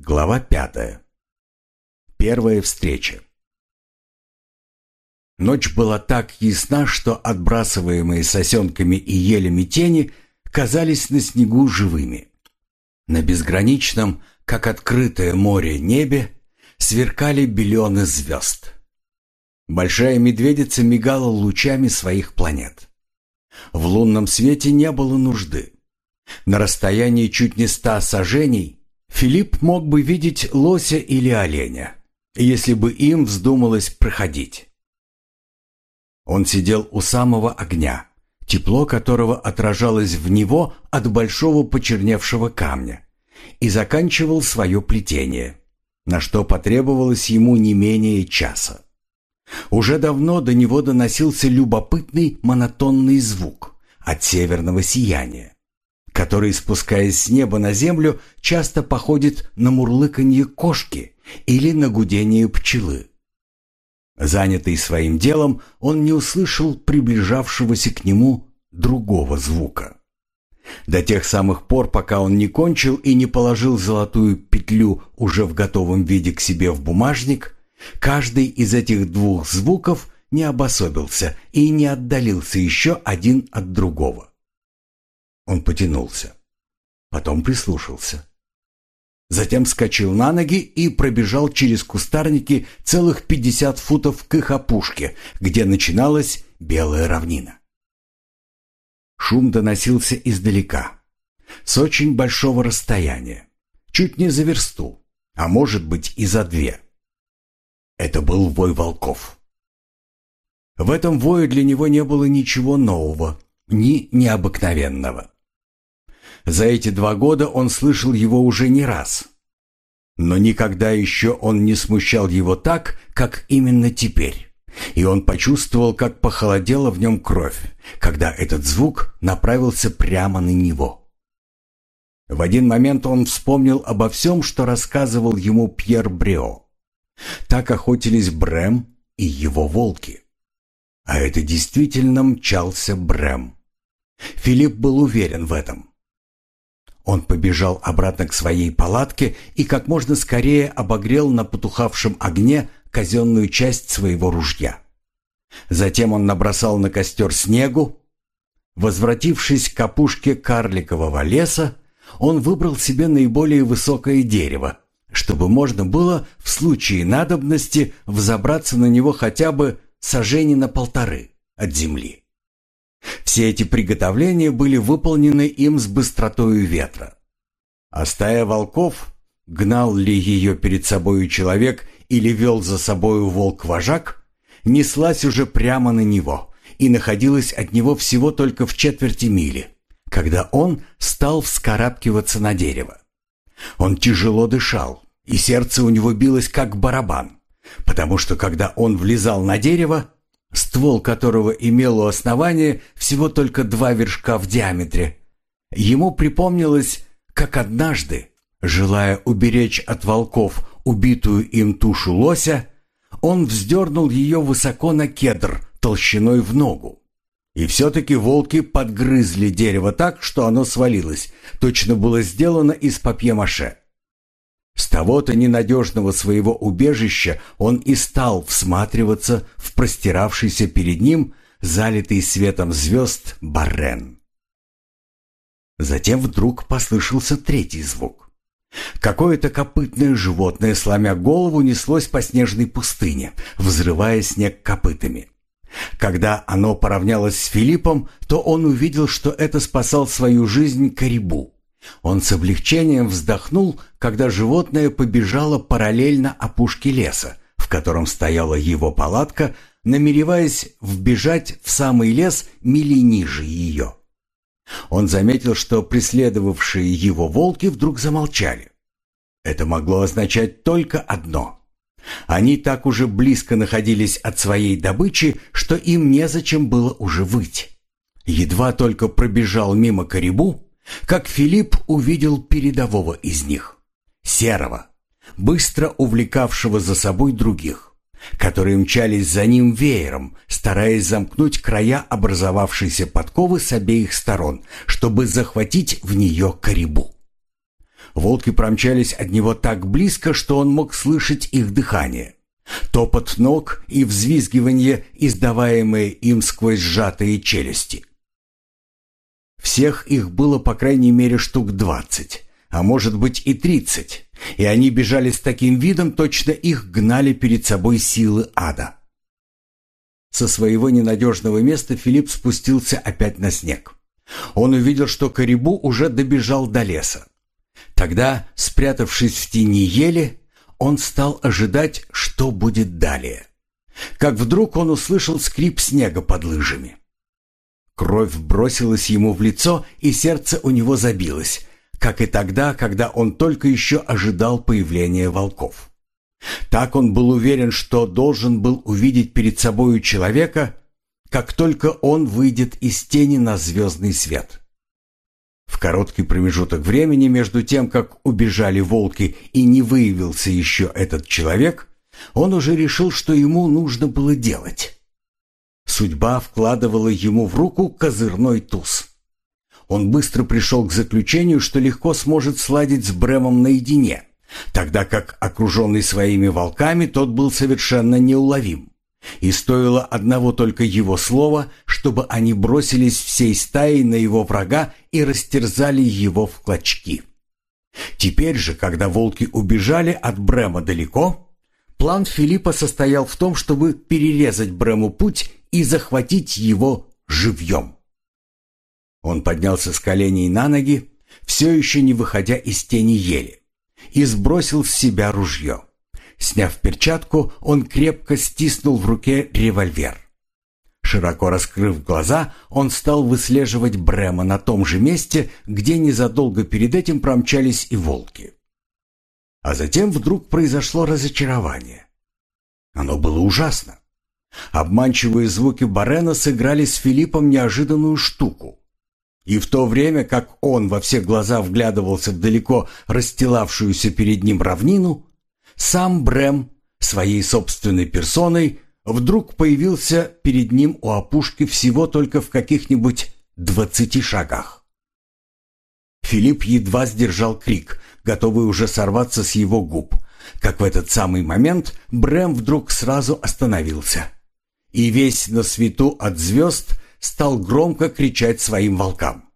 Глава пятая. Первая встреча. Ночь была так ясна, что отбрасываемые сосенками и елями тени казались на снегу живыми. На безграничном, как открытое море небе, сверкали белены звезд. Большая медведица мигала лучами своих планет. В лунном свете не было нужды. На расстоянии чуть не ста сажений Филипп мог бы видеть лося или оленя, если бы им вздумалось проходить. Он сидел у самого огня, тепло которого отражалось в него от большого почерневшего камня, и заканчивал свое плетение, на что потребовалось ему не менее часа. Уже давно до него доносился любопытный монотонный звук от северного сияния который, спускаясь с неба на землю, часто походит на мурлыканье кошки или на гудение пчелы. Занятый своим делом, он не услышал приближавшегося к нему другого звука. До тех самых пор, пока он не кончил и не положил золотую петлю уже в готовом виде к себе в бумажник, каждый из этих двух звуков не обособился и не отдалился еще один от другого. Он потянулся. Потом прислушался. Затем вскочил на ноги и пробежал через кустарники целых пятьдесят футов к их опушке, где начиналась белая равнина. Шум доносился издалека, с очень большого расстояния, чуть не за версту, а может быть и за две. Это был вой волков. В этом вое для него не было ничего нового, ни необыкновенного. За эти два года он слышал его уже не раз. Но никогда еще он не смущал его так, как именно теперь. И он почувствовал, как похолодела в нем кровь, когда этот звук направился прямо на него. В один момент он вспомнил обо всем, что рассказывал ему Пьер Брео. Так охотились Брэм и его волки. А это действительно мчался Брэм. Филипп был уверен в этом. Он побежал обратно к своей палатке и как можно скорее обогрел на потухавшем огне казенную часть своего ружья. Затем он набросал на костер снегу. Возвратившись к опушке карликового леса, он выбрал себе наиболее высокое дерево, чтобы можно было в случае надобности взобраться на него хотя бы сажени на полторы от земли. Все эти приготовления были выполнены им с быстротою ветра. А стая волков, гнал ли ее перед собою человек или вел за собою волк-вожак, неслась уже прямо на него и находилась от него всего только в четверти мили, когда он стал вскарабкиваться на дерево. Он тяжело дышал, и сердце у него билось как барабан, потому что когда он влезал на дерево, ствол которого имел у основания всего только два вершка в диаметре. Ему припомнилось, как однажды, желая уберечь от волков убитую им тушу лося, он вздернул ее высоко на кедр толщиной в ногу. И все-таки волки подгрызли дерево так, что оно свалилось, точно было сделано из папье-маше. С того-то ненадежного своего убежища он и стал всматриваться в простиравшийся перед ним, залитый светом звезд, барен. Затем вдруг послышался третий звук. Какое-то копытное животное, сломя голову, неслось по снежной пустыне, взрывая снег копытами. Когда оно поравнялось с Филиппом, то он увидел, что это спасал свою жизнь Карибу. Он с облегчением вздохнул, когда животное побежало параллельно опушке леса, в котором стояла его палатка, намереваясь вбежать в самый лес мили ниже ее. Он заметил, что преследовавшие его волки вдруг замолчали. Это могло означать только одно. Они так уже близко находились от своей добычи, что им незачем было уже выть. Едва только пробежал мимо корибу, как Филипп увидел передового из них, серого, быстро увлекавшего за собой других, которые мчались за ним веером, стараясь замкнуть края образовавшейся подковы с обеих сторон, чтобы захватить в нее корибу. Волки промчались от него так близко, что он мог слышать их дыхание. Топот ног и взвизгивание, издаваемые им сквозь сжатые челюсти. Всех их было по крайней мере штук двадцать, а может быть и тридцать, и они бежали с таким видом, точно их гнали перед собой силы ада. Со своего ненадежного места Филипп спустился опять на снег. Он увидел, что Корибу уже добежал до леса. Тогда, спрятавшись в тени ели, он стал ожидать, что будет далее. Как вдруг он услышал скрип снега под лыжами. Кровь бросилась ему в лицо, и сердце у него забилось, как и тогда, когда он только еще ожидал появления волков. Так он был уверен, что должен был увидеть перед собою человека, как только он выйдет из тени на звездный свет. В короткий промежуток времени между тем, как убежали волки и не выявился еще этот человек, он уже решил, что ему нужно было делать. Судьба вкладывала ему в руку козырной туз. Он быстро пришел к заключению, что легко сможет сладить с Бремом наедине, тогда как, окруженный своими волками, тот был совершенно неуловим. И стоило одного только его слова, чтобы они бросились всей стаей на его врага и растерзали его в клочки. Теперь же, когда волки убежали от Брема далеко, план Филиппа состоял в том, чтобы перерезать Брему путь и захватить его живьем. Он поднялся с коленей на ноги, все еще не выходя из тени ели, и сбросил с себя ружье. Сняв перчатку, он крепко стиснул в руке револьвер. Широко раскрыв глаза, он стал выслеживать Брема на том же месте, где незадолго перед этим промчались и волки. А затем вдруг произошло разочарование. Оно было ужасно. Обманчивые звуки Барена сыграли с Филиппом неожиданную штуку. И в то время, как он во все глаза вглядывался в далеко расстилавшуюся перед ним равнину, сам Брэм своей собственной персоной вдруг появился перед ним у опушки всего только в каких-нибудь двадцати шагах. Филипп едва сдержал крик, готовый уже сорваться с его губ, как в этот самый момент Брэм вдруг сразу остановился. И весь на свету от звезд стал громко кричать своим волкам.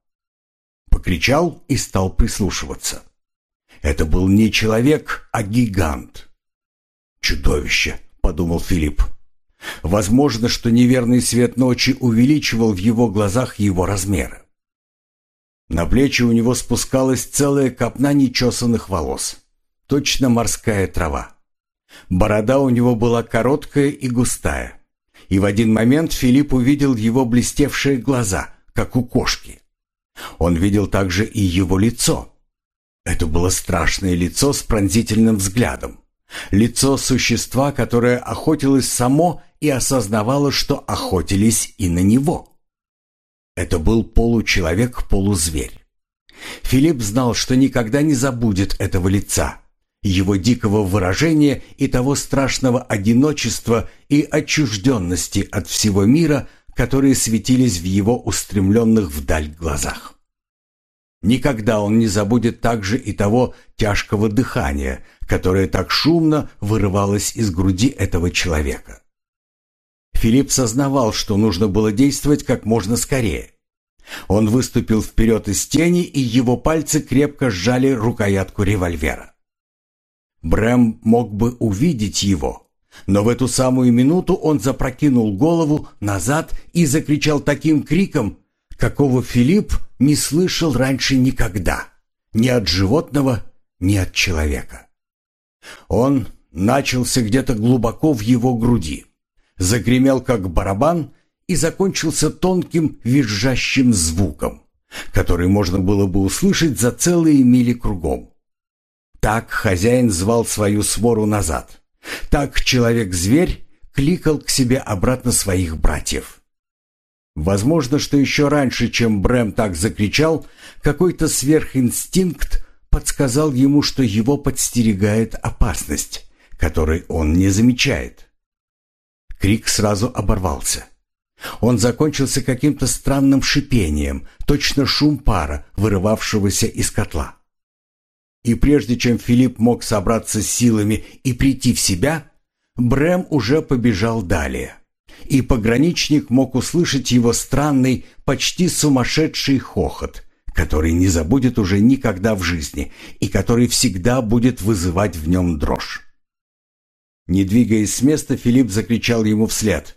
Покричал и стал прислушиваться. Это был не человек, а гигант. «Чудовище», — подумал Филипп. Возможно, что неверный свет ночи увеличивал в его глазах его размеры. На плечи у него спускалась целая копна нечесанных волос. Точно морская трава. Борода у него была короткая и густая. И в один момент Филипп увидел его блестевшие глаза, как у кошки. Он видел также и его лицо, это было страшное лицо с пронзительным взглядом. Лицо существа, которое охотилось само и осознавало, что охотились и на него. Это был получеловек-полузверь. Филипп знал, что никогда не забудет этого лица, его дикого выражения и того страшного одиночества и отчужденности от всего мира, которые светились в его устремленных вдаль глазах. Никогда он не забудет также и того тяжкого дыхания, которое так шумно вырывалось из груди этого человека. Филипп сознавал, что нужно было действовать как можно скорее. Он выступил вперед из тени, и его пальцы крепко сжали рукоятку револьвера. Брэм мог бы увидеть его, но в эту самую минуту он запрокинул голову назад и закричал таким криком, какого Филипп не слышал раньше никогда, ни от животного, ни от человека. Он начался где-то глубоко в его груди, загремел как барабан и закончился тонким визжащим звуком, который можно было бы услышать за целые мили кругом. Так хозяин звал свою свору назад. Так человек-зверь кликал к себе обратно своих братьев. Возможно, что еще раньше, чем Брэм так закричал, какой-то сверхинстинкт подсказал ему, что его подстерегает опасность, которой он не замечает. Крик сразу оборвался. Он закончился каким-то странным шипением, точно шум пара, вырывавшегося из котла. И прежде чем Филипп мог собраться с силами и прийти в себя, Брэм уже побежал далее. И пограничник мог услышать его странный, почти сумасшедший хохот, который не забудет уже никогда в жизни и который всегда будет вызывать в нем дрожь. Не двигаясь с места, Филипп закричал ему вслед.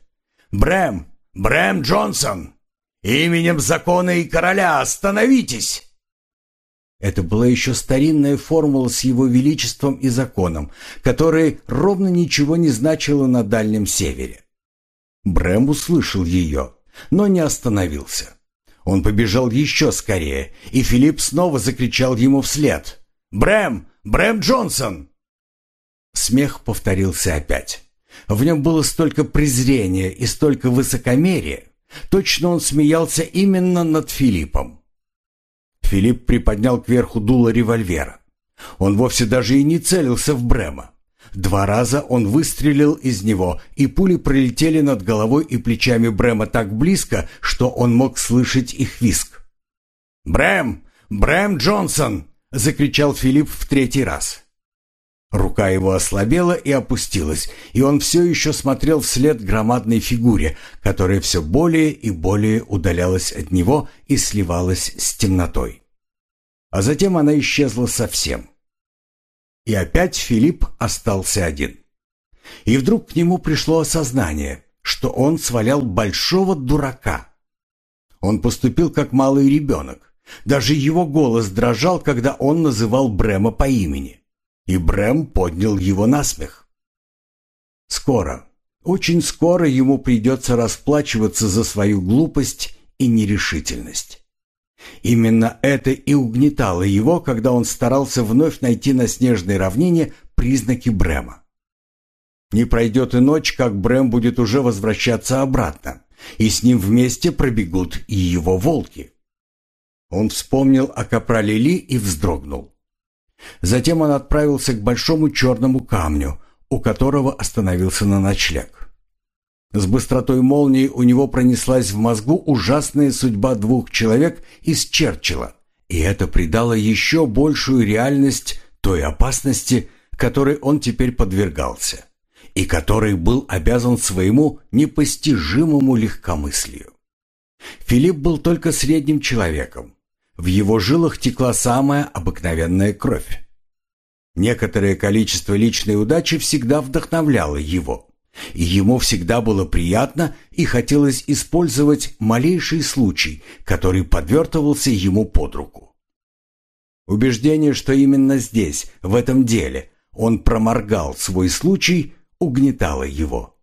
«Брэм! Брэм Джонсон! Именем закона и короля остановитесь!» Это была еще старинная формула с его величеством и законом, которая ровно ничего не значила на Дальнем Севере. Брэм услышал ее, но не остановился. Он побежал еще скорее, и Филипп снова закричал ему вслед. «Брэм! Брэм Джонсон!» Смех повторился опять. В нем было столько презрения и столько высокомерия. Точно он смеялся именно над Филиппом. Филипп приподнял кверху дуло револьвера. Он вовсе даже и не целился в Брема. Два раза он выстрелил из него, и пули пролетели над головой и плечами Брема так близко, что он мог слышать их виск. «Брэм! Брэм Джонсон!» — закричал Филипп в третий раз. Рука его ослабела и опустилась, и он все еще смотрел вслед громадной фигуре, которая все более и более удалялась от него и сливалась с темнотой. А затем она исчезла совсем. И опять Филипп остался один. И вдруг к нему пришло осознание, что он свалял большого дурака. Он поступил как малый ребенок. Даже его голос дрожал, когда он называл Брема по имени и Брэм поднял его на смех. Скоро, очень скоро ему придется расплачиваться за свою глупость и нерешительность. Именно это и угнетало его, когда он старался вновь найти на снежной равнине признаки Брэма. Не пройдет и ночь, как Брэм будет уже возвращаться обратно, и с ним вместе пробегут и его волки. Он вспомнил о капрале Ли и вздрогнул. Затем он отправился к большому черному камню, у которого остановился на ночлег. С быстротой молнии у него пронеслась в мозгу ужасная судьба двух человек из Черчилла, и это придало еще большую реальность той опасности, которой он теперь подвергался, и которой был обязан своему непостижимому легкомыслию. Филипп был только средним человеком, в его жилах текла самая обыкновенная кровь. Некоторое количество личной удачи всегда вдохновляло его. И ему всегда было приятно и хотелось использовать малейший случай, который подвертывался ему под руку. Убеждение, что именно здесь, в этом деле, он проморгал свой случай, угнетало его.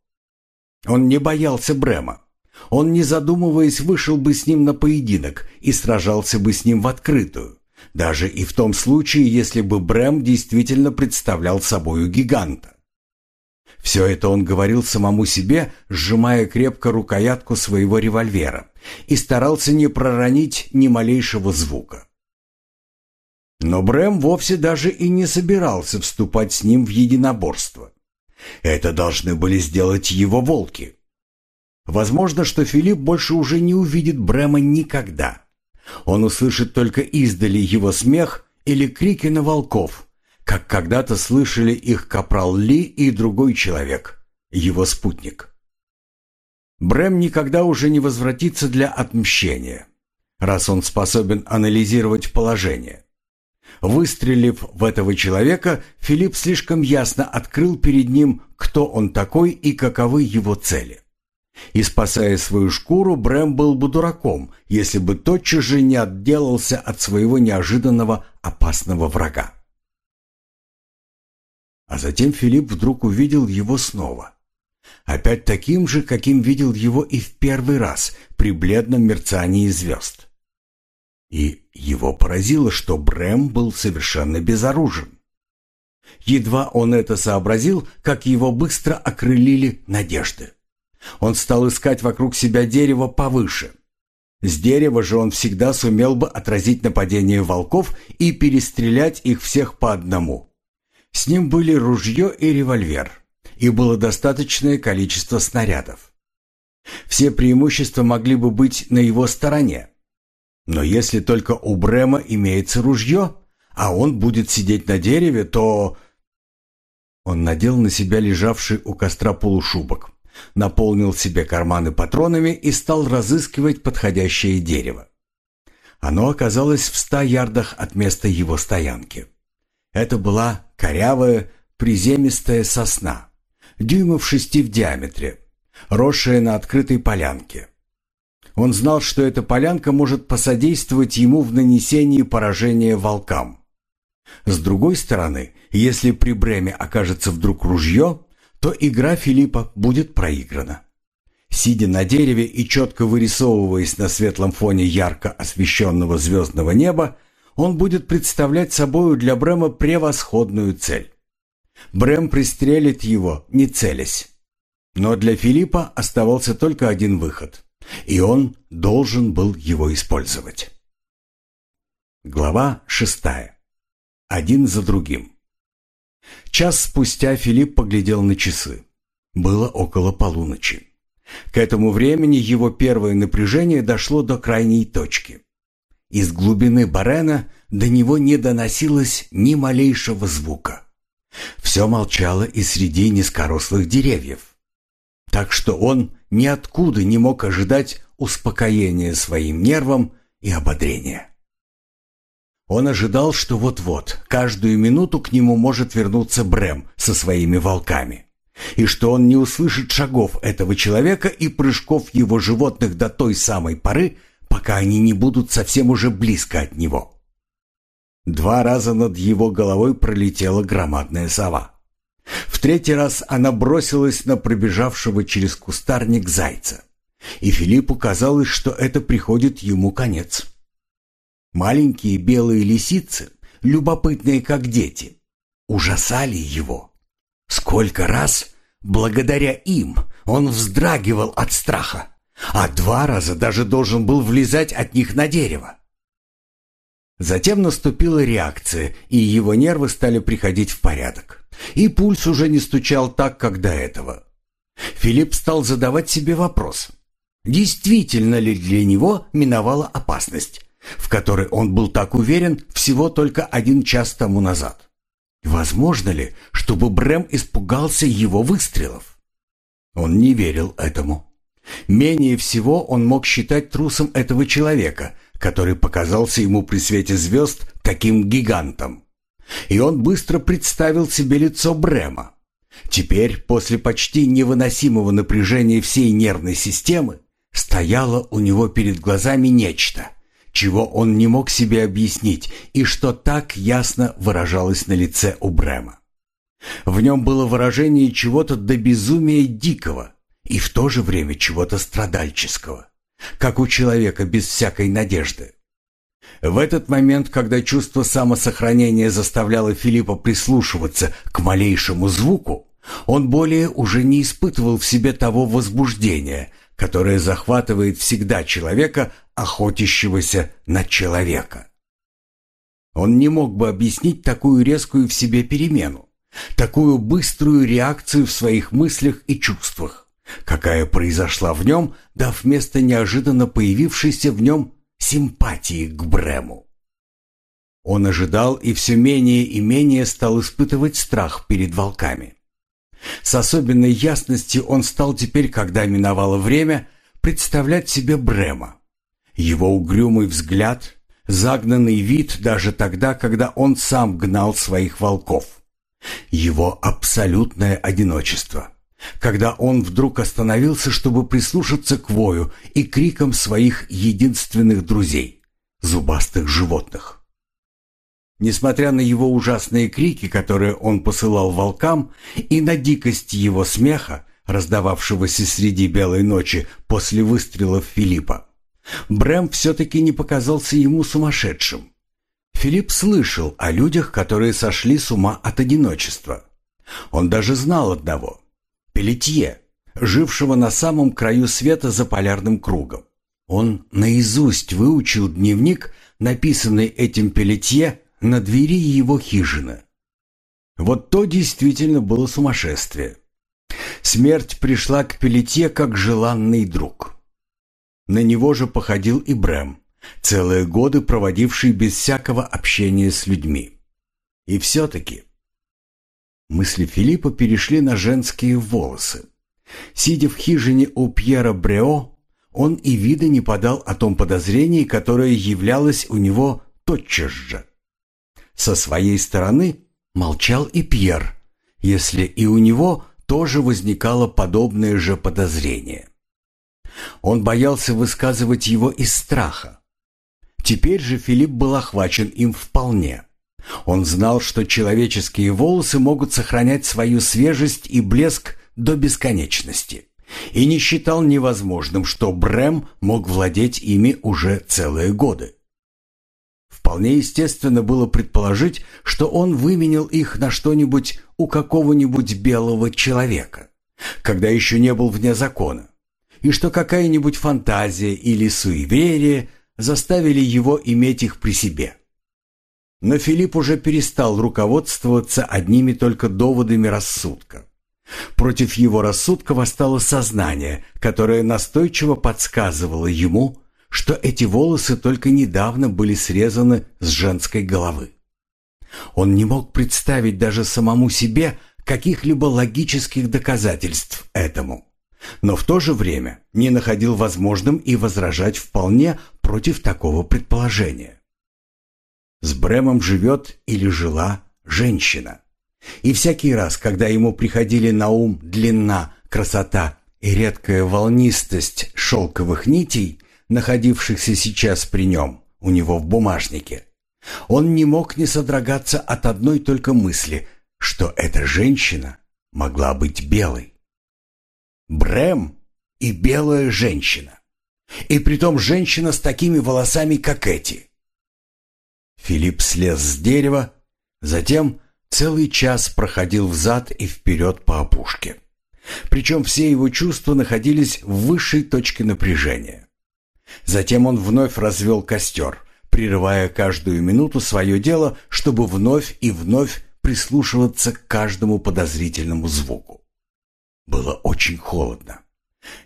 Он не боялся Брема. Он, не задумываясь, вышел бы с ним на поединок и сражался бы с ним в открытую, даже и в том случае, если бы Брэм действительно представлял собою гиганта. Все это он говорил самому себе, сжимая крепко рукоятку своего револьвера, и старался не проронить ни малейшего звука. Но Брэм вовсе даже и не собирался вступать с ним в единоборство. Это должны были сделать его волки. Возможно, что Филипп больше уже не увидит Брема никогда. Он услышит только издали его смех или крики на волков, как когда-то слышали их капрал Ли и другой человек, его спутник. Брэм никогда уже не возвратится для отмщения, раз он способен анализировать положение. Выстрелив в этого человека, Филипп слишком ясно открыл перед ним, кто он такой и каковы его цели. И спасая свою шкуру, Брэм был бы дураком, если бы тотчас же не отделался от своего неожиданного опасного врага. А затем Филипп вдруг увидел его снова. Опять таким же, каким видел его и в первый раз, при бледном мерцании звезд. И его поразило, что Брэм был совершенно безоружен. Едва он это сообразил, как его быстро окрылили надежды. Он стал искать вокруг себя дерево повыше. С дерева же он всегда сумел бы отразить нападение волков и перестрелять их всех по одному. С ним были ружье и револьвер, и было достаточное количество снарядов. Все преимущества могли бы быть на его стороне. Но если только у Брема имеется ружье, а он будет сидеть на дереве, то...» Он надел на себя лежавший у костра полушубок, наполнил себе карманы патронами и стал разыскивать подходящее дерево. Оно оказалось в ста ярдах от места его стоянки. Это была корявая, приземистая сосна, дюймов шести в диаметре, росшая на открытой полянке. Он знал, что эта полянка может посодействовать ему в нанесении поражения волкам. С другой стороны, если при Бреме окажется вдруг ружье, то игра Филиппа будет проиграна. Сидя на дереве и четко вырисовываясь на светлом фоне ярко освещенного звездного неба, он будет представлять собою для Брема превосходную цель. Брем пристрелит его, не целясь. Но для Филиппа оставался только один выход, и он должен был его использовать. Глава шестая. Один за другим. Час спустя Филипп поглядел на часы. Было около полуночи. К этому времени его первое напряжение дошло до крайней точки. Из глубины барена до него не доносилось ни малейшего звука. Все молчало и среди низкорослых деревьев. Так что он ниоткуда не мог ожидать успокоения своим нервам и ободрения. Он ожидал, что вот-вот, каждую минуту к нему может вернуться Брэм со своими волками, и что он не услышит шагов этого человека и прыжков его животных до той самой поры, пока они не будут совсем уже близко от него. Два раза над его головой пролетела громадная сова. В третий раз она бросилась на пробежавшего через кустарник зайца. И Филиппу казалось, что это приходит ему конец. Маленькие белые лисицы, любопытные как дети, ужасали его. Сколько раз, благодаря им, он вздрагивал от страха, а два раза даже должен был влезать от них на дерево. Затем наступила реакция, и его нервы стали приходить в порядок. И пульс уже не стучал так, как до этого. Филипп стал задавать себе вопрос. Действительно ли для него миновала опасность, в которой он был так уверен всего только один час тому назад? Возможно ли, чтобы Брэм испугался его выстрелов? Он не верил этому. Менее всего он мог считать трусом этого человека, который показался ему при свете звезд таким гигантом. И он быстро представил себе лицо Брема. Теперь, после почти невыносимого напряжения всей нервной системы, стояло у него перед глазами нечто, чего он не мог себе объяснить и что так ясно выражалось на лице у Брема. В нем было выражение чего-то до безумия дикого и в то же время чего-то страдальческого как у человека без всякой надежды. В этот момент, когда чувство самосохранения заставляло Филиппа прислушиваться к малейшему звуку, он более уже не испытывал в себе того возбуждения, которое захватывает всегда человека, охотящегося на человека. Он не мог бы объяснить такую резкую в себе перемену, такую быструю реакцию в своих мыслях и чувствах какая произошла в нем, дав место неожиданно появившейся в нем симпатии к Брему. Он ожидал и все менее и менее стал испытывать страх перед волками. С особенной ясностью он стал теперь, когда миновало время, представлять себе Брема. Его угрюмый взгляд, загнанный вид даже тогда, когда он сам гнал своих волков. Его абсолютное одиночество когда он вдруг остановился, чтобы прислушаться к вою и крикам своих единственных друзей – зубастых животных. Несмотря на его ужасные крики, которые он посылал волкам, и на дикость его смеха, раздававшегося среди белой ночи после выстрелов Филиппа, Брэм все-таки не показался ему сумасшедшим. Филипп слышал о людях, которые сошли с ума от одиночества. Он даже знал одного – Пелетье, жившего на самом краю света за полярным кругом. Он наизусть выучил дневник, написанный этим Пелетье на двери его хижины. Вот то действительно было сумасшествие. Смерть пришла к Пелетье как желанный друг. На него же походил и Брэм, целые годы проводивший без всякого общения с людьми. И все-таки... Мысли Филиппа перешли на женские волосы. Сидя в хижине у Пьера Брео, он и вида не подал о том подозрении, которое являлось у него тотчас же. Со своей стороны молчал и Пьер, если и у него тоже возникало подобное же подозрение. Он боялся высказывать его из страха. Теперь же Филипп был охвачен им вполне. Он знал, что человеческие волосы могут сохранять свою свежесть и блеск до бесконечности, и не считал невозможным, что Брэм мог владеть ими уже целые годы. Вполне естественно было предположить, что он выменял их на что-нибудь у какого-нибудь белого человека, когда еще не был вне закона, и что какая-нибудь фантазия или суеверие заставили его иметь их при себе. Но Филипп уже перестал руководствоваться одними только доводами рассудка. Против его рассудка восстало сознание, которое настойчиво подсказывало ему, что эти волосы только недавно были срезаны с женской головы. Он не мог представить даже самому себе каких-либо логических доказательств этому, но в то же время не находил возможным и возражать вполне против такого предположения. С Бремом живет или жила женщина. И всякий раз, когда ему приходили на ум длина, красота и редкая волнистость шелковых нитей, находившихся сейчас при нем, у него в бумажнике, он не мог не содрогаться от одной только мысли, что эта женщина могла быть белой. Брэм и белая женщина. И притом женщина с такими волосами, как эти. Филипп слез с дерева, затем целый час проходил взад и вперед по опушке. Причем все его чувства находились в высшей точке напряжения. Затем он вновь развел костер, прерывая каждую минуту свое дело, чтобы вновь и вновь прислушиваться к каждому подозрительному звуку. Было очень холодно.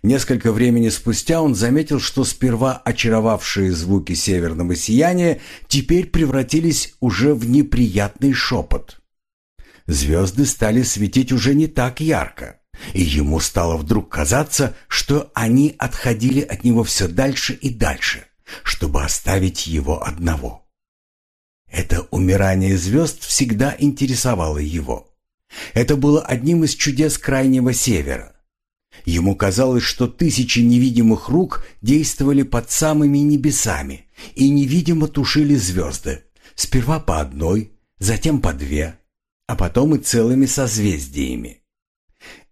Несколько времени спустя он заметил, что сперва очаровавшие звуки северного сияния теперь превратились уже в неприятный шепот. Звезды стали светить уже не так ярко, и ему стало вдруг казаться, что они отходили от него все дальше и дальше, чтобы оставить его одного. Это умирание звезд всегда интересовало его. Это было одним из чудес Крайнего Севера. Ему казалось, что тысячи невидимых рук действовали под самыми небесами и невидимо тушили звезды, сперва по одной, затем по две, а потом и целыми созвездиями.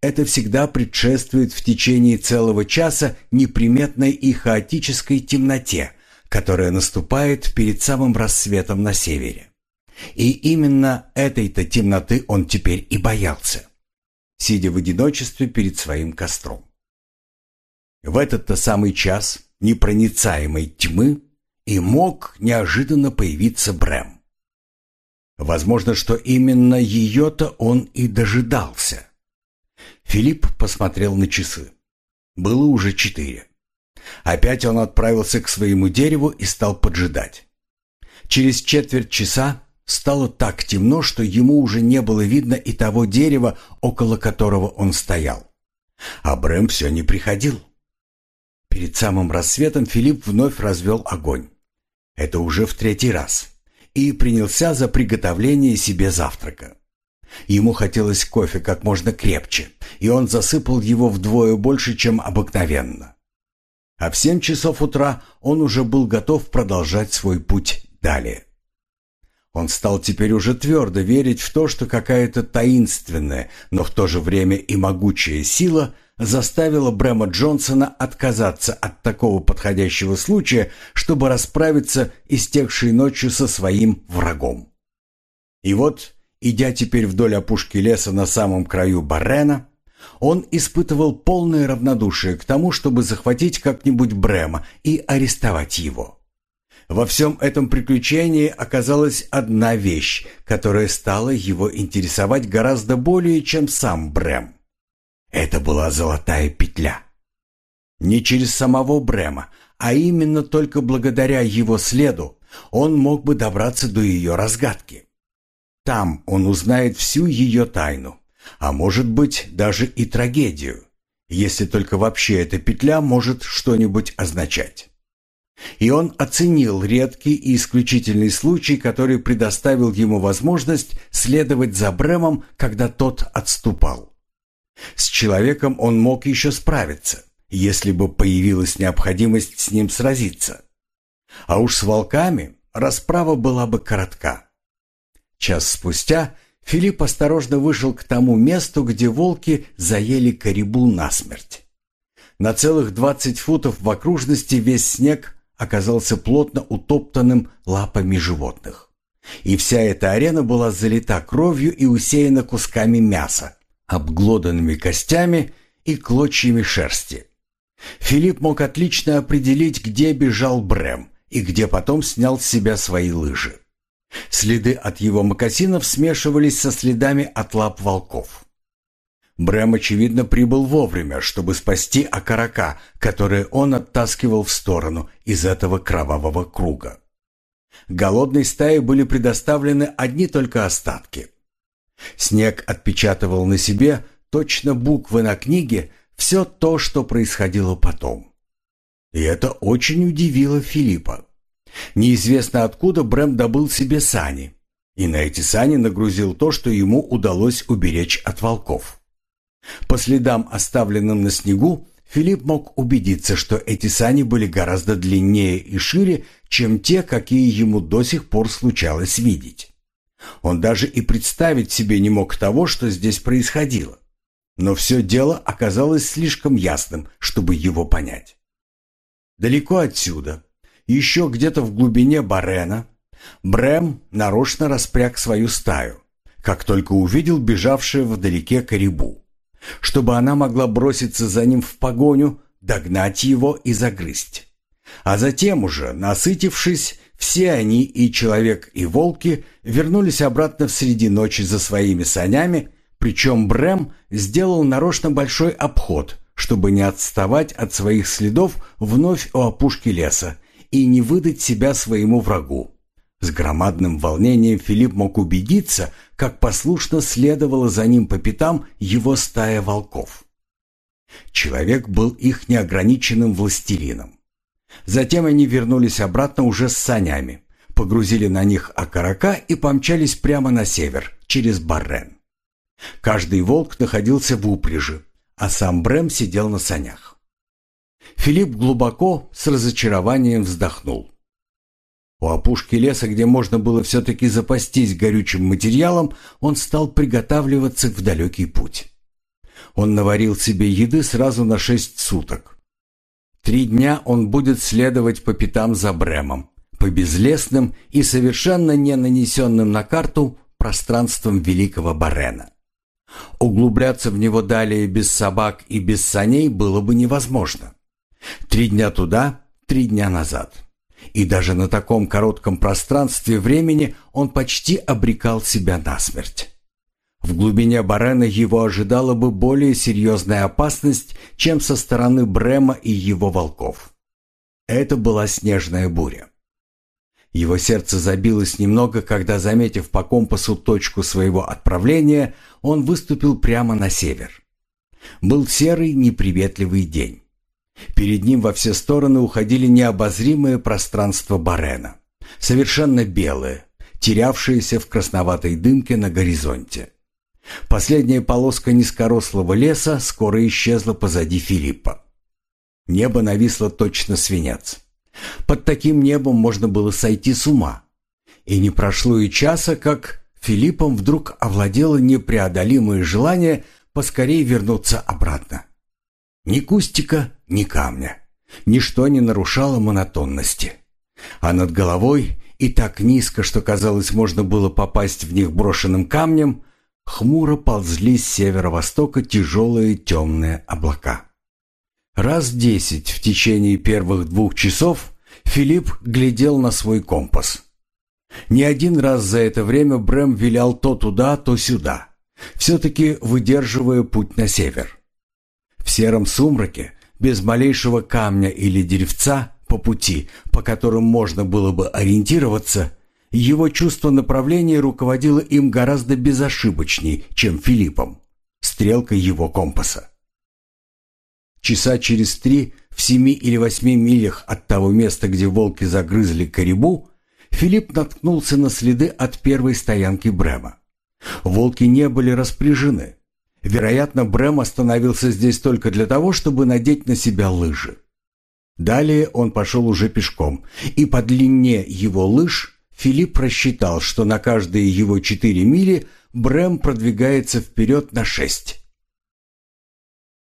Это всегда предшествует в течение целого часа неприметной и хаотической темноте, которая наступает перед самым рассветом на севере. И именно этой-то темноты он теперь и боялся, сидя в одиночестве перед своим костром. В этот-то самый час непроницаемой тьмы и мог неожиданно появиться Брэм. Возможно, что именно ее-то он и дожидался. Филипп посмотрел на часы. Было уже четыре. Опять он отправился к своему дереву и стал поджидать. Через четверть часа стало так темно, что ему уже не было видно и того дерева, около которого он стоял. А Брэм все не приходил. Перед самым рассветом Филипп вновь развел огонь. Это уже в третий раз. И принялся за приготовление себе завтрака. Ему хотелось кофе как можно крепче, и он засыпал его вдвое больше, чем обыкновенно. А в семь часов утра он уже был готов продолжать свой путь далее. Он стал теперь уже твердо верить в то, что какая-то таинственная, но в то же время и могучая сила заставила Брэма Джонсона отказаться от такого подходящего случая, чтобы расправиться истекшей ночью со своим врагом. И вот Идя теперь вдоль опушки леса на самом краю Баррена, он испытывал полное равнодушие к тому, чтобы захватить как-нибудь Брема и арестовать его. Во всем этом приключении оказалась одна вещь, которая стала его интересовать гораздо более, чем сам Брэм. Это была золотая петля. Не через самого Брема, а именно только благодаря его следу он мог бы добраться до ее разгадки. Там он узнает всю ее тайну, а может быть даже и трагедию, если только вообще эта петля может что-нибудь означать. И он оценил редкий и исключительный случай, который предоставил ему возможность следовать за Бремом, когда тот отступал. С человеком он мог еще справиться, если бы появилась необходимость с ним сразиться. А уж с волками расправа была бы коротка. Час спустя Филипп осторожно вышел к тому месту, где волки заели корибу насмерть. На целых двадцать футов в окружности весь снег оказался плотно утоптанным лапами животных. И вся эта арена была залита кровью и усеяна кусками мяса, обглоданными костями и клочьями шерсти. Филипп мог отлично определить, где бежал Брэм и где потом снял с себя свои лыжи. Следы от его мокасинов смешивались со следами от лап волков. Брэм, очевидно, прибыл вовремя, чтобы спасти окорока, которые он оттаскивал в сторону из этого кровавого круга. Голодной стае были предоставлены одни только остатки. Снег отпечатывал на себе, точно буквы на книге, все то, что происходило потом. И это очень удивило Филиппа. Неизвестно откуда Брэм добыл себе сани, и на эти сани нагрузил то, что ему удалось уберечь от волков. По следам, оставленным на снегу, Филипп мог убедиться, что эти сани были гораздо длиннее и шире, чем те, какие ему до сих пор случалось видеть. Он даже и представить себе не мог того, что здесь происходило. Но все дело оказалось слишком ясным, чтобы его понять. Далеко отсюда, еще где-то в глубине Барена, Брэм нарочно распряг свою стаю, как только увидел бежавшее вдалеке корибу, чтобы она могла броситься за ним в погоню, догнать его и загрызть. А затем уже, насытившись, все они, и человек, и волки, вернулись обратно в среди ночи за своими санями, причем Брэм сделал нарочно большой обход, чтобы не отставать от своих следов вновь у опушки леса и не выдать себя своему врагу. С громадным волнением Филипп мог убедиться, как послушно следовала за ним по пятам его стая волков. Человек был их неограниченным властелином. Затем они вернулись обратно уже с санями, погрузили на них окорока и помчались прямо на север, через Баррен. Каждый волк находился в упряжи, а сам Брэм сидел на санях. Филипп глубоко, с разочарованием вздохнул. У опушки леса, где можно было все-таки запастись горючим материалом, он стал приготавливаться в далекий путь. Он наварил себе еды сразу на шесть суток. Три дня он будет следовать по пятам за Бремом, по безлесным и совершенно не нанесенным на карту пространствам Великого Барена. Углубляться в него далее без собак и без саней было бы невозможно. Три дня туда, три дня назад. И даже на таком коротком пространстве времени он почти обрекал себя на смерть. В глубине Барена его ожидала бы более серьезная опасность, чем со стороны Брема и его волков. Это была снежная буря. Его сердце забилось немного, когда, заметив по компасу точку своего отправления, он выступил прямо на север. Был серый неприветливый день. Перед ним во все стороны уходили необозримые пространства Барена, совершенно белые, терявшиеся в красноватой дымке на горизонте. Последняя полоска низкорослого леса скоро исчезла позади Филиппа. Небо нависло точно свинец. Под таким небом можно было сойти с ума. И не прошло и часа, как Филиппом вдруг овладело непреодолимое желание поскорее вернуться обратно. Ни кустика, ни камня. Ничто не нарушало монотонности. А над головой, и так низко, что казалось, можно было попасть в них брошенным камнем, хмуро ползли с северо-востока тяжелые темные облака. Раз десять в течение первых двух часов Филипп глядел на свой компас. Не один раз за это время Брэм вилял то туда, то сюда, все-таки выдерживая путь на север. В сером сумраке, без малейшего камня или деревца, по пути, по которым можно было бы ориентироваться, его чувство направления руководило им гораздо безошибочней, чем Филиппом, стрелкой его компаса. Часа через три, в семи или восьми милях от того места, где волки загрызли корибу, Филипп наткнулся на следы от первой стоянки Брема. Волки не были распряжены. Вероятно, Брэм остановился здесь только для того, чтобы надеть на себя лыжи. Далее он пошел уже пешком, и по длине его лыж Филипп рассчитал, что на каждые его четыре мили Брэм продвигается вперед на шесть.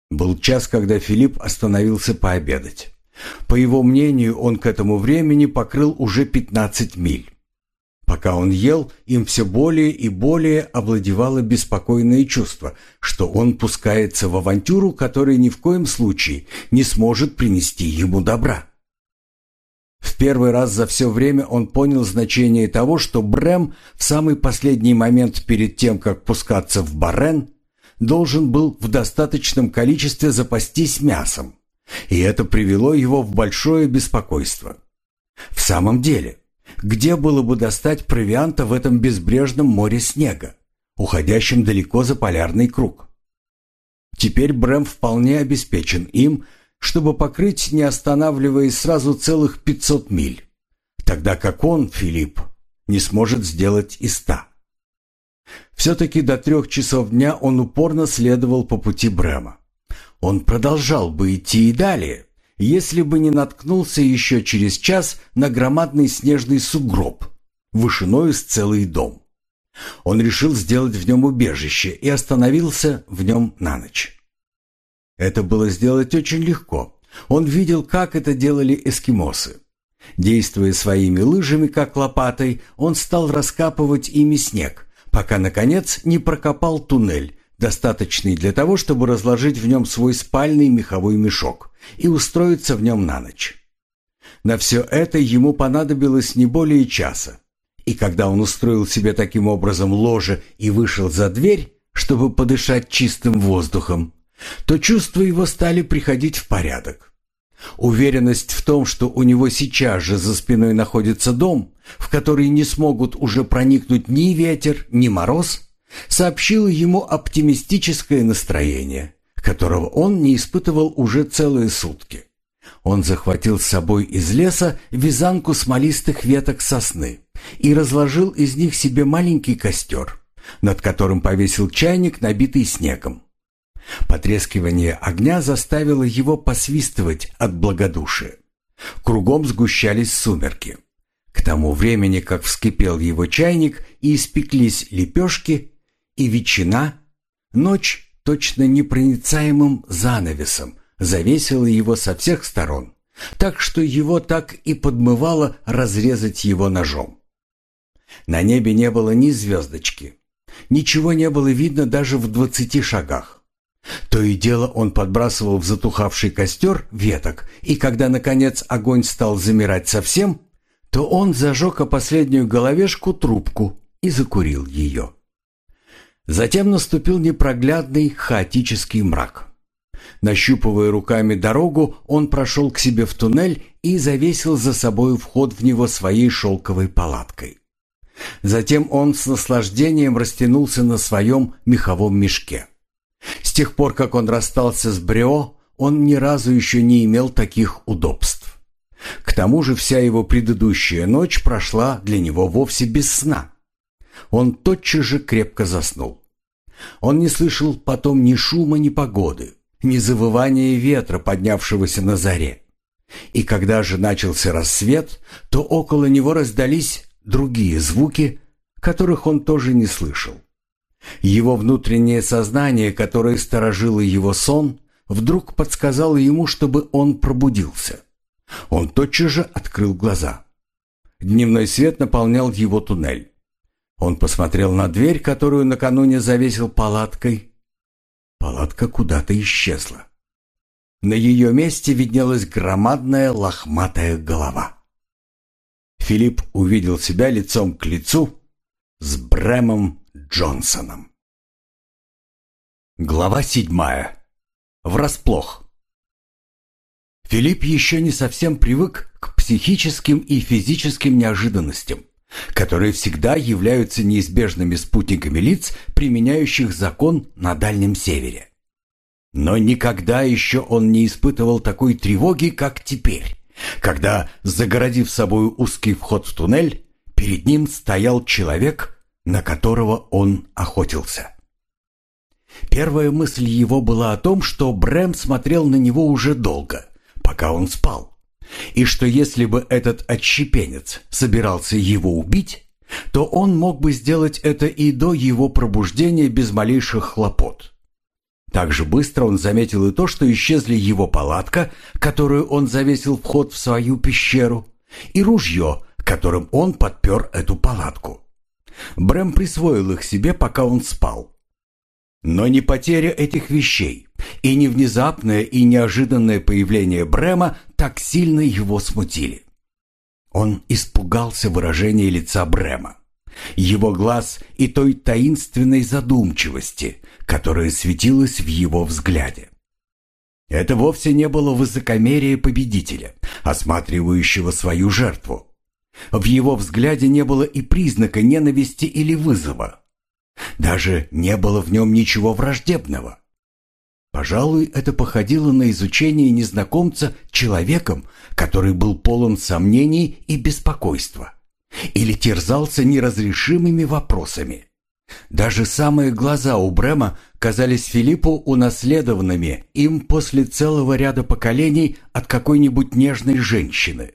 Был час, когда Филипп остановился пообедать. По его мнению, он к этому времени покрыл уже 15 миль. Пока он ел, им все более и более овладевало беспокойное чувство, что он пускается в авантюру, которая ни в коем случае не сможет принести ему добра. В первый раз за все время он понял значение того, что Брэм в самый последний момент перед тем, как пускаться в Барен, должен был в достаточном количестве запастись мясом, и это привело его в большое беспокойство. В самом деле, где было бы достать провианта в этом безбрежном море снега, уходящем далеко за полярный круг? Теперь Брэм вполне обеспечен им, чтобы покрыть, не останавливаясь сразу целых 500 миль, тогда как он, Филипп, не сможет сделать и ста. Все-таки до трех часов дня он упорно следовал по пути Брема. Он продолжал бы идти и далее, если бы не наткнулся еще через час на громадный снежный сугроб, вышиной с целый дом. Он решил сделать в нем убежище и остановился в нем на ночь. Это было сделать очень легко. Он видел, как это делали эскимосы. Действуя своими лыжами, как лопатой, он стал раскапывать ими снег, пока, наконец, не прокопал туннель, достаточный для того, чтобы разложить в нем свой спальный меховой мешок и устроиться в нем на ночь. На все это ему понадобилось не более часа. И когда он устроил себе таким образом ложе и вышел за дверь, чтобы подышать чистым воздухом, то чувства его стали приходить в порядок. Уверенность в том, что у него сейчас же за спиной находится дом, в который не смогут уже проникнуть ни ветер, ни мороз – сообщил ему оптимистическое настроение, которого он не испытывал уже целые сутки. Он захватил с собой из леса вязанку смолистых веток сосны и разложил из них себе маленький костер, над которым повесил чайник, набитый снегом. Потрескивание огня заставило его посвистывать от благодушия. Кругом сгущались сумерки. К тому времени, как вскипел его чайник и испеклись лепешки, и ветчина, ночь точно непроницаемым занавесом завесила его со всех сторон, так что его так и подмывало разрезать его ножом. На небе не было ни звездочки, ничего не было видно даже в двадцати шагах. То и дело он подбрасывал в затухавший костер веток, и когда, наконец, огонь стал замирать совсем, то он зажег о последнюю головешку трубку и закурил ее. Затем наступил непроглядный хаотический мрак. Нащупывая руками дорогу, он прошел к себе в туннель и завесил за собой вход в него своей шелковой палаткой. Затем он с наслаждением растянулся на своем меховом мешке. С тех пор, как он расстался с Брео, он ни разу еще не имел таких удобств. К тому же вся его предыдущая ночь прошла для него вовсе без сна. Он тотчас же крепко заснул. Он не слышал потом ни шума, ни погоды, ни завывания ветра, поднявшегося на заре. И когда же начался рассвет, то около него раздались другие звуки, которых он тоже не слышал. Его внутреннее сознание, которое сторожило его сон, вдруг подсказало ему, чтобы он пробудился. Он тотчас же открыл глаза. Дневной свет наполнял его туннель. Он посмотрел на дверь, которую накануне завесил палаткой. Палатка куда-то исчезла. На ее месте виднелась громадная лохматая голова. Филипп увидел себя лицом к лицу с Брэмом Джонсоном. Глава седьмая. Врасплох. Филипп еще не совсем привык к психическим и физическим неожиданностям, которые всегда являются неизбежными спутниками лиц, применяющих закон на Дальнем Севере. Но никогда еще он не испытывал такой тревоги, как теперь, когда, загородив собой узкий вход в туннель, перед ним стоял человек, на которого он охотился. Первая мысль его была о том, что Брэм смотрел на него уже долго, пока он спал, и что если бы этот отщепенец собирался его убить, то он мог бы сделать это и до его пробуждения без малейших хлопот. Так же быстро он заметил и то, что исчезли его палатка, которую он завесил вход в свою пещеру, и ружье, которым он подпер эту палатку. Брэм присвоил их себе, пока он спал. Но не потеря этих вещей и не внезапное и неожиданное появление Брэма так сильно его смутили. Он испугался выражения лица Брэма, его глаз и той таинственной задумчивости, которая светилась в его взгляде. Это вовсе не было высокомерие победителя, осматривающего свою жертву. В его взгляде не было и признака ненависти или вызова. Даже не было в нем ничего враждебного. Пожалуй, это походило на изучение незнакомца человеком, который был полон сомнений и беспокойства, или терзался неразрешимыми вопросами. Даже самые глаза у Брема казались Филиппу унаследованными им после целого ряда поколений от какой-нибудь нежной женщины.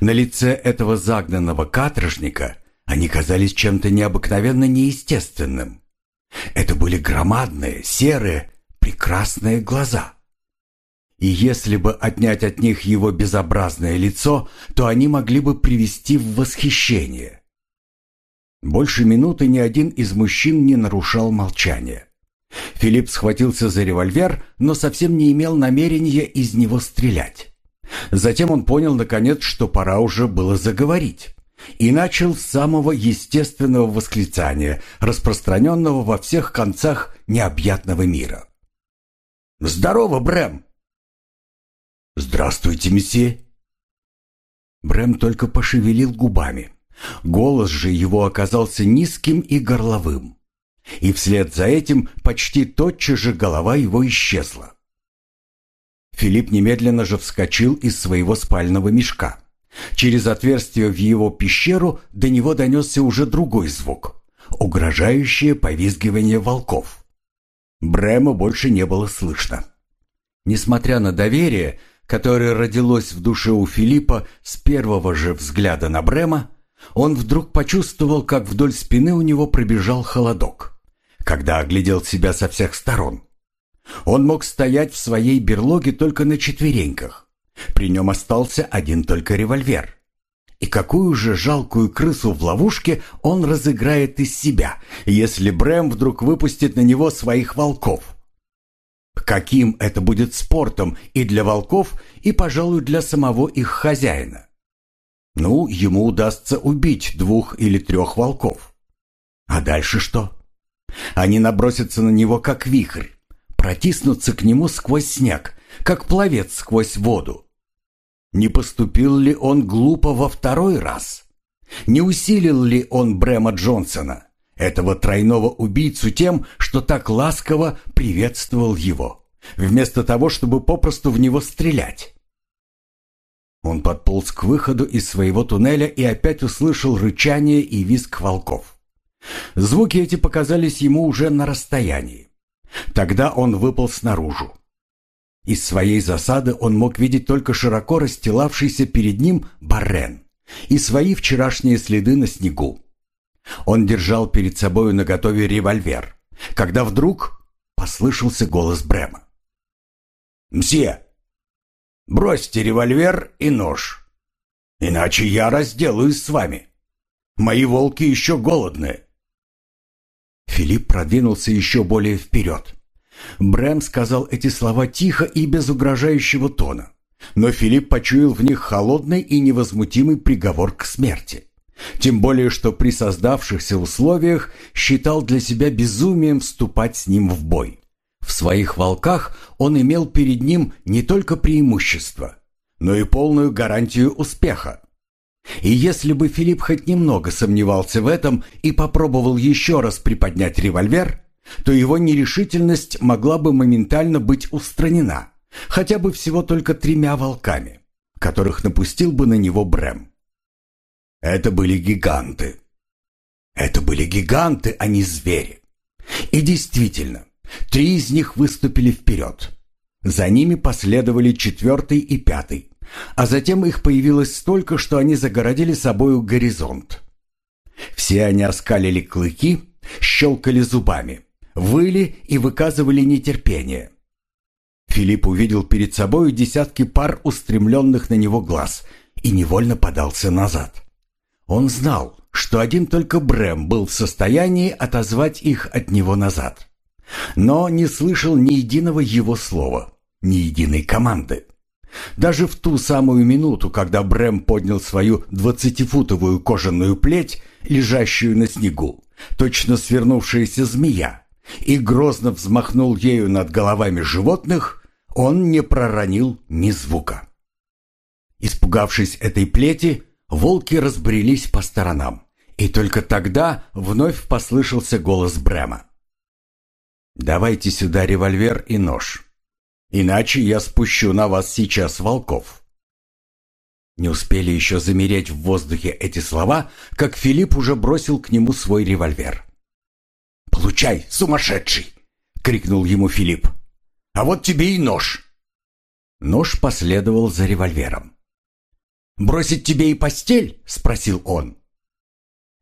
На лице этого загнанного каторжника они казались чем-то необыкновенно неестественным. Это были громадные, серые, прекрасные глаза. И если бы отнять от них его безобразное лицо, то они могли бы привести в восхищение. Больше минуты ни один из мужчин не нарушал молчание. Филипп схватился за револьвер, но совсем не имел намерения из него стрелять. Затем он понял, наконец, что пора уже было заговорить. И начал с самого естественного восклицания, распространенного во всех концах необъятного мира. «Здорово, Брэм!» «Здравствуйте, месье!» Брэм только пошевелил губами. Голос же его оказался низким и горловым. И вслед за этим почти тотчас же голова его исчезла. Филипп немедленно же вскочил из своего спального мешка. Через отверстие в его пещеру до него донесся уже другой звук — угрожающее повизгивание волков. Брема больше не было слышно. Несмотря на доверие, которое родилось в душе у Филиппа с первого же взгляда на Брема, он вдруг почувствовал, как вдоль спины у него пробежал холодок, когда оглядел себя со всех сторон. Он мог стоять в своей берлоге только на четвереньках. При нем остался один только револьвер. И какую же жалкую крысу в ловушке он разыграет из себя, если Брэм вдруг выпустит на него своих волков? Каким это будет спортом и для волков, и, пожалуй, для самого их хозяина? Ну, ему удастся убить двух или трех волков. А дальше что? Они набросятся на него, как вихрь, протиснуться к нему сквозь снег, как пловец сквозь воду. Не поступил ли он глупо во второй раз? Не усилил ли он Брэма Джонсона, этого тройного убийцу, тем, что так ласково приветствовал его, вместо того, чтобы попросту в него стрелять? Он подполз к выходу из своего туннеля и опять услышал рычание и визг волков. Звуки эти показались ему уже на расстоянии. Тогда он выпал снаружи. Из своей засады он мог видеть только широко расстилавшийся перед ним баррен и свои вчерашние следы на снегу. Он держал перед собою наготове револьвер, когда вдруг послышался голос Брема. «Мсье, бросьте револьвер и нож, иначе я разделаюсь с вами. Мои волки еще голодные. Филипп продвинулся еще более вперед. Брэм сказал эти слова тихо и без угрожающего тона. Но Филипп почуял в них холодный и невозмутимый приговор к смерти. Тем более, что при создавшихся условиях считал для себя безумием вступать с ним в бой. В своих волках он имел перед ним не только преимущество, но и полную гарантию успеха. И если бы Филипп хоть немного сомневался в этом и попробовал еще раз приподнять револьвер, то его нерешительность могла бы моментально быть устранена, хотя бы всего только тремя волками, которых напустил бы на него Брэм. Это были гиганты. Это были гиганты, а не звери. И действительно, три из них выступили вперед. За ними последовали четвертый и пятый, а затем их появилось столько, что они загородили собою горизонт. Все они оскалили клыки, щелкали зубами, выли и выказывали нетерпение. Филипп увидел перед собою десятки пар устремленных на него глаз и невольно подался назад. Он знал, что один только Брэм был в состоянии отозвать их от него назад. Но не слышал ни единого его слова, ни единой команды. Даже в ту самую минуту, когда Брэм поднял свою двадцатифутовую кожаную плеть, лежащую на снегу, точно свернувшаяся змея, и грозно взмахнул ею над головами животных, он не проронил ни звука. Испугавшись этой плети, волки разбрелись по сторонам, и только тогда вновь послышался голос Брэма. «Давайте сюда револьвер и нож, иначе я спущу на вас сейчас волков». Не успели еще замереть в воздухе эти слова, как Филипп уже бросил к нему свой револьвер. «Получай, сумасшедший!» — крикнул ему Филипп. «А вот тебе и нож!» Нож последовал за револьвером. «Бросить тебе и постель?» — спросил он.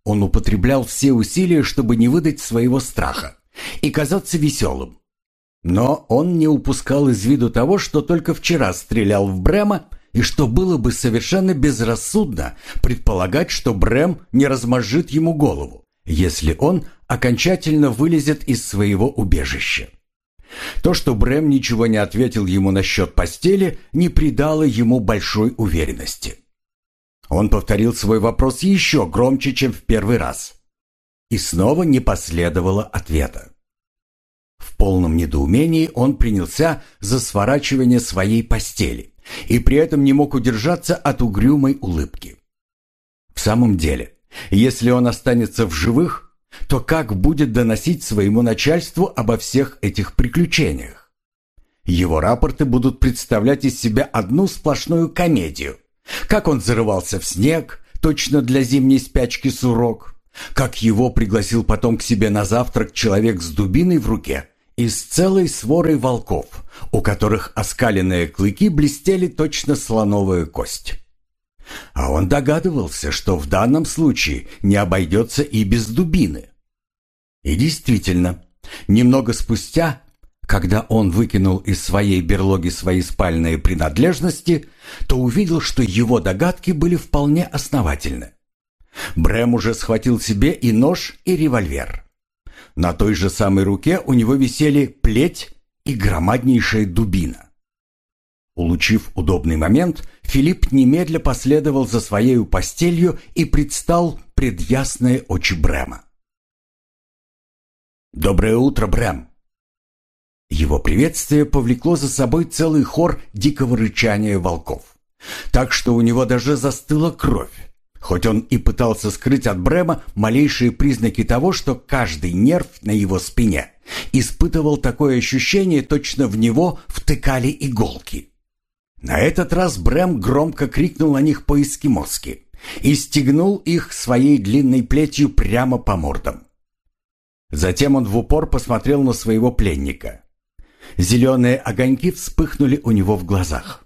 Он употреблял все усилия, чтобы не выдать своего страха и казаться веселым. Но он не упускал из виду того, что только вчера стрелял в Брема, и что было бы совершенно безрассудно предполагать, что Брэм не размозжит ему голову, если он окончательно вылезет из своего убежища. То, что Брэм ничего не ответил ему насчет постели, не придало ему большой уверенности. Он повторил свой вопрос еще громче, чем в первый раз. И снова не последовало ответа. В полном недоумении он принялся за сворачивание своей постели и при этом не мог удержаться от угрюмой улыбки. В самом деле, если он останется в живых, то как будет доносить своему начальству обо всех этих приключениях? Его рапорты будут представлять из себя одну сплошную комедию. Как он зарывался в снег, точно для зимней спячки сурок. Как его пригласил потом к себе на завтрак человек с дубиной в руке и с целой сворой волков, у которых оскаленные клыки блестели точно слоновая кость. А он догадывался, что в данном случае не обойдется и без дубины. И действительно, немного спустя, когда он выкинул из своей берлоги свои спальные принадлежности, то увидел, что его догадки были вполне основательны. Брэм уже схватил себе и нож, и револьвер. На той же самой руке у него висели плеть и громаднейшая дубина. Улучив удобный момент, Филипп немедля последовал за своей постелью и предстал пред ясные очи Брэма. «Доброе утро, Брэм!» Его приветствие повлекло за собой целый хор дикого рычания волков. Так что у него даже застыла кровь, хоть он и пытался скрыть от Брэма малейшие признаки того, что каждый нерв на его спине испытывал такое ощущение, точно в него втыкали иголки. На этот раз Брэм громко крикнул на них по-эскимосски и стегнул их своей длинной плетью прямо по мордам. Затем он в упор посмотрел на своего пленника. Зеленые огоньки вспыхнули у него в глазах.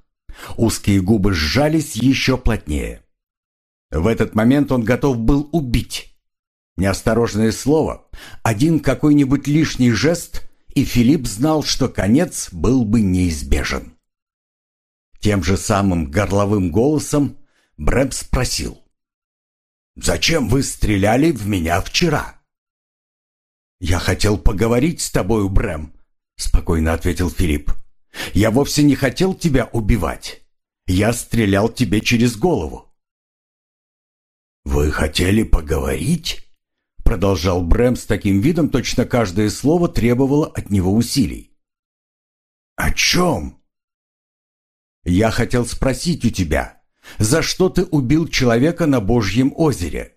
Узкие губы сжались еще плотнее. В этот момент он готов был убить. Неосторожное слово, один какой-нибудь лишний жест, и Филипп знал, что конец был бы неизбежен. Тем же самым горловым голосом Брэб спросил. «Зачем вы стреляли в меня вчера?» «Я хотел поговорить с тобою, Брэм», — спокойно ответил Филипп. «Я вовсе не хотел тебя убивать. Я стрелял тебе через голову». «Вы хотели поговорить?» Продолжал Брэм с таким видом, точно каждое слово требовало от него усилий. «О чем?» «Я хотел спросить у тебя, за что ты убил человека на Божьем озере?»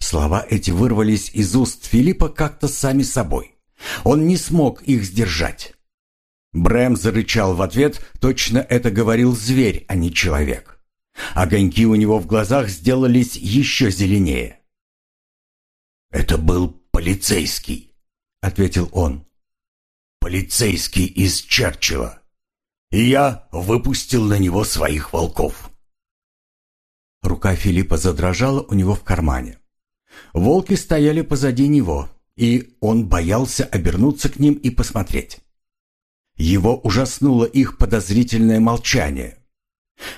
Слова эти вырвались из уст Филиппа как-то сами собой. Он не смог их сдержать. Брэм зарычал в ответ, точно это говорил зверь, а не человек. Огоньки у него в глазах сделались еще зеленее. «Это был полицейский», — ответил он. «Полицейский из Черчилла. И я выпустил на него своих волков». Рука Филиппа задрожала у него в кармане. Волки стояли позади него, и он боялся обернуться к ним и посмотреть. Его ужаснуло их подозрительное молчание.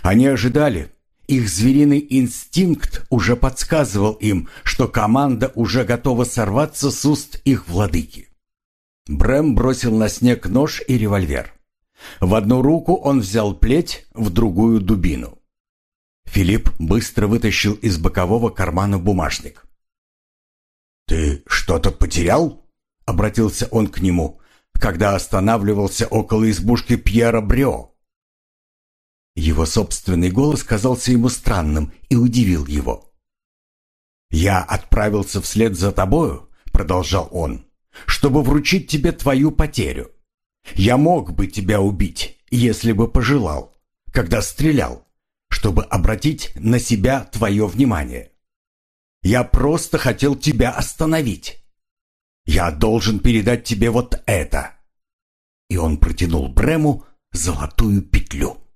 Они ожидали, их звериный инстинкт уже подсказывал им, что команда уже готова сорваться с уст их владыки. Брэм бросил на снег нож и револьвер. В одну руку он взял плеть, в другую дубину. Филипп быстро вытащил из бокового кармана бумажник. «Ты что-то потерял?» — обратился он к нему, когда останавливался около избушки Пьера Брио. Его собственный голос казался ему странным и удивил его. «Я отправился вслед за тобою», — продолжал он, — «чтобы вручить тебе твою потерю. Я мог бы тебя убить, если бы пожелал, когда стрелял, чтобы обратить на себя твое внимание. Я просто хотел тебя остановить. Я должен передать тебе вот это». И он протянул Брему золотую петлю.